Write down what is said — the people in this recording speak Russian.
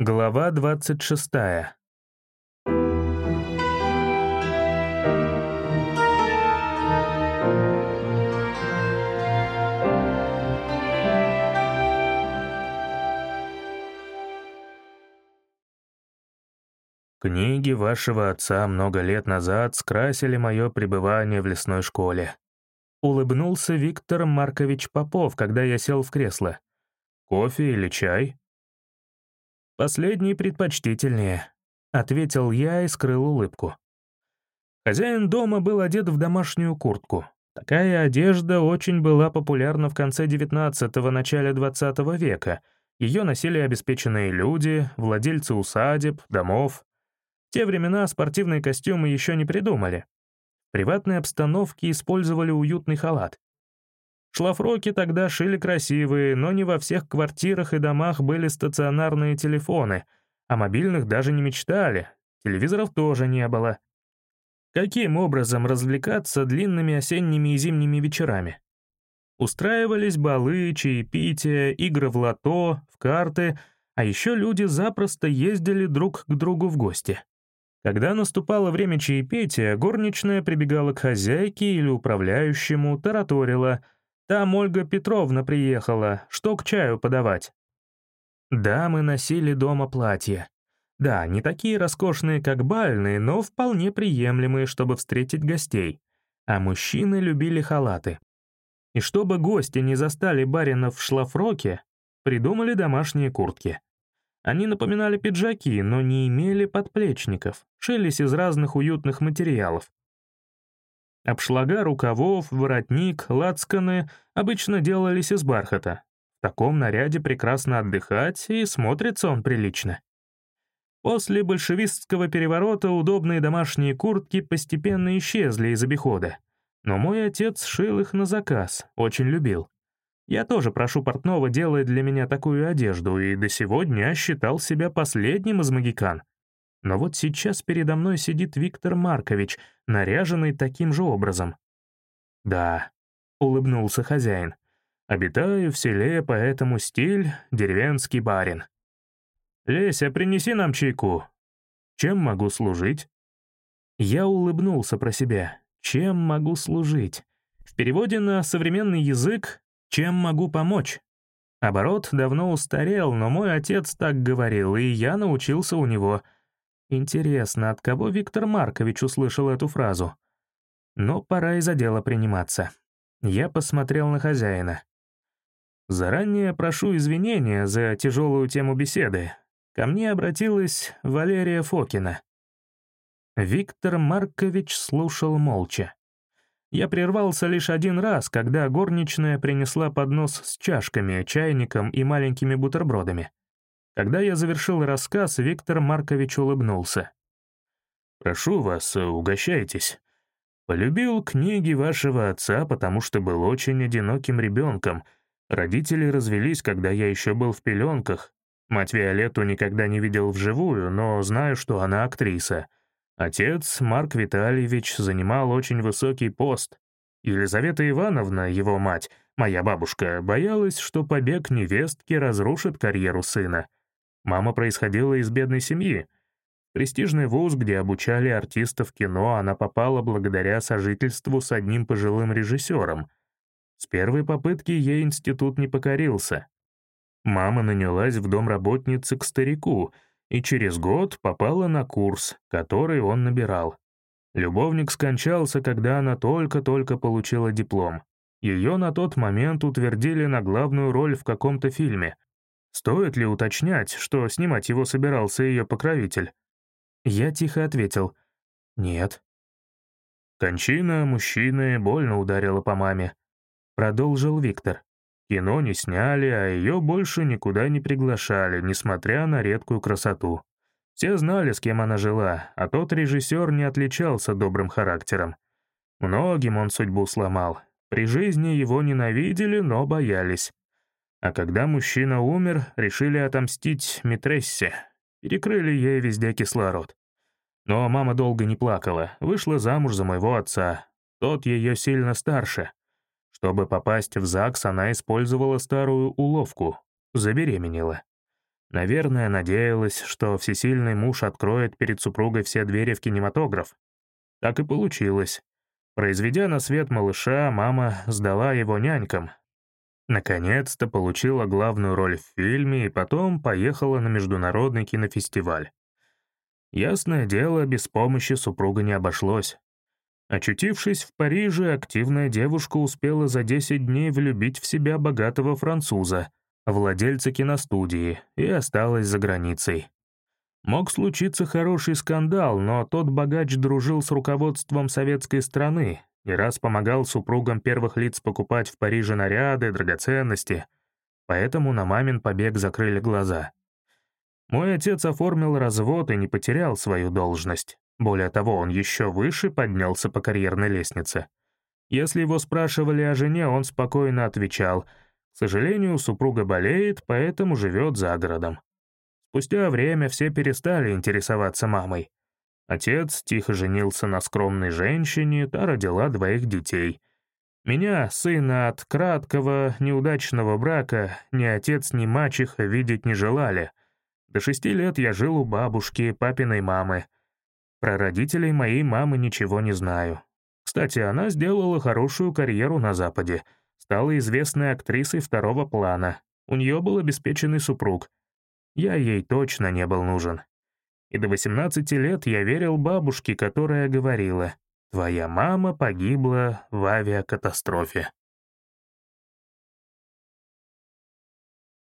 Глава 26. Книги вашего отца много лет назад скрасили мое пребывание в лесной школе. Улыбнулся Виктор Маркович Попов, когда я сел в кресло. Кофе или чай? «Последний предпочтительнее», — ответил я и скрыл улыбку. Хозяин дома был одет в домашнюю куртку. Такая одежда очень была популярна в конце XIX – начале XX века. Ее носили обеспеченные люди, владельцы усадеб, домов. В те времена спортивные костюмы еще не придумали. В приватной обстановке использовали уютный халат. Шлафроки тогда шили красивые, но не во всех квартирах и домах были стационарные телефоны, а мобильных даже не мечтали, телевизоров тоже не было. Каким образом развлекаться длинными осенними и зимними вечерами? Устраивались балы, чаепития, игры в лото, в карты, а еще люди запросто ездили друг к другу в гости. Когда наступало время чаепития, горничная прибегала к хозяйке или управляющему, тараторила — там Ольга Петровна приехала, что к чаю подавать?» Дамы носили дома платья. Да, не такие роскошные, как бальные, но вполне приемлемые, чтобы встретить гостей. А мужчины любили халаты. И чтобы гости не застали барина в шлафроке, придумали домашние куртки. Они напоминали пиджаки, но не имели подплечников, шились из разных уютных материалов. Обшлага рукавов, воротник, лацканы обычно делались из бархата. В таком наряде прекрасно отдыхать, и смотрится он прилично. После большевистского переворота удобные домашние куртки постепенно исчезли из обихода. Но мой отец шил их на заказ, очень любил. Я тоже прошу портного делать для меня такую одежду, и до сегодня считал себя последним из магикан. Но вот сейчас передо мной сидит Виктор Маркович, наряженный таким же образом. «Да», — улыбнулся хозяин, — «обитаю в селе, поэтому стиль — деревенский барин». «Леся, принеси нам чайку. Чем могу служить?» Я улыбнулся про себя. «Чем могу служить?» В переводе на современный язык «чем могу помочь?» Оборот давно устарел, но мой отец так говорил, и я научился у него — Интересно, от кого Виктор Маркович услышал эту фразу? Но пора и за дело приниматься. Я посмотрел на хозяина. Заранее прошу извинения за тяжелую тему беседы. Ко мне обратилась Валерия Фокина. Виктор Маркович слушал молча. Я прервался лишь один раз, когда горничная принесла поднос с чашками, чайником и маленькими бутербродами. Когда я завершил рассказ, Виктор Маркович улыбнулся. «Прошу вас, угощайтесь. Полюбил книги вашего отца, потому что был очень одиноким ребенком. Родители развелись, когда я еще был в пеленках. Мать Виолетту никогда не видел вживую, но знаю, что она актриса. Отец, Марк Витальевич, занимал очень высокий пост. Елизавета Ивановна, его мать, моя бабушка, боялась, что побег невестки разрушит карьеру сына. Мама происходила из бедной семьи. Престижный вуз, где обучали артистов кино, она попала благодаря сожительству с одним пожилым режиссером. С первой попытки ей институт не покорился. Мама нанялась в дом работницы к старику и через год попала на курс, который он набирал. Любовник скончался, когда она только-только получила диплом. Ее на тот момент утвердили на главную роль в каком-то фильме — Стоит ли уточнять, что снимать его собирался ее покровитель? Я тихо ответил «Нет». Кончина мужчины больно ударила по маме. Продолжил Виктор. Кино не сняли, а ее больше никуда не приглашали, несмотря на редкую красоту. Все знали, с кем она жила, а тот режиссер не отличался добрым характером. Многим он судьбу сломал. При жизни его ненавидели, но боялись. А когда мужчина умер, решили отомстить Митрессе, перекрыли ей везде кислород. Но мама долго не плакала, вышла замуж за моего отца. Тот ее сильно старше. Чтобы попасть в ЗАГС, она использовала старую уловку, забеременела. Наверное, надеялась, что всесильный муж откроет перед супругой все двери в кинематограф. Так и получилось. Произведя на свет малыша, мама сдала его нянькам. Наконец-то получила главную роль в фильме и потом поехала на международный кинофестиваль. Ясное дело, без помощи супруга не обошлось. Очутившись в Париже, активная девушка успела за 10 дней влюбить в себя богатого француза, владельца киностудии, и осталась за границей. Мог случиться хороший скандал, но тот богач дружил с руководством советской страны и раз помогал супругам первых лиц покупать в Париже наряды, драгоценности, поэтому на мамин побег закрыли глаза. Мой отец оформил развод и не потерял свою должность. Более того, он еще выше поднялся по карьерной лестнице. Если его спрашивали о жене, он спокойно отвечал, «К сожалению, супруга болеет, поэтому живет за городом». Спустя время все перестали интересоваться мамой. Отец тихо женился на скромной женщине, та родила двоих детей. Меня, сына от краткого, неудачного брака, ни отец, ни мачеха видеть не желали. До шести лет я жил у бабушки, папиной мамы — про родителей моей мамы ничего не знаю. Кстати, она сделала хорошую карьеру на Западе, стала известной актрисой второго плана. У нее был обеспеченный супруг. Я ей точно не был нужен. И до 18 лет я верил бабушке, которая говорила, «Твоя мама погибла в авиакатастрофе».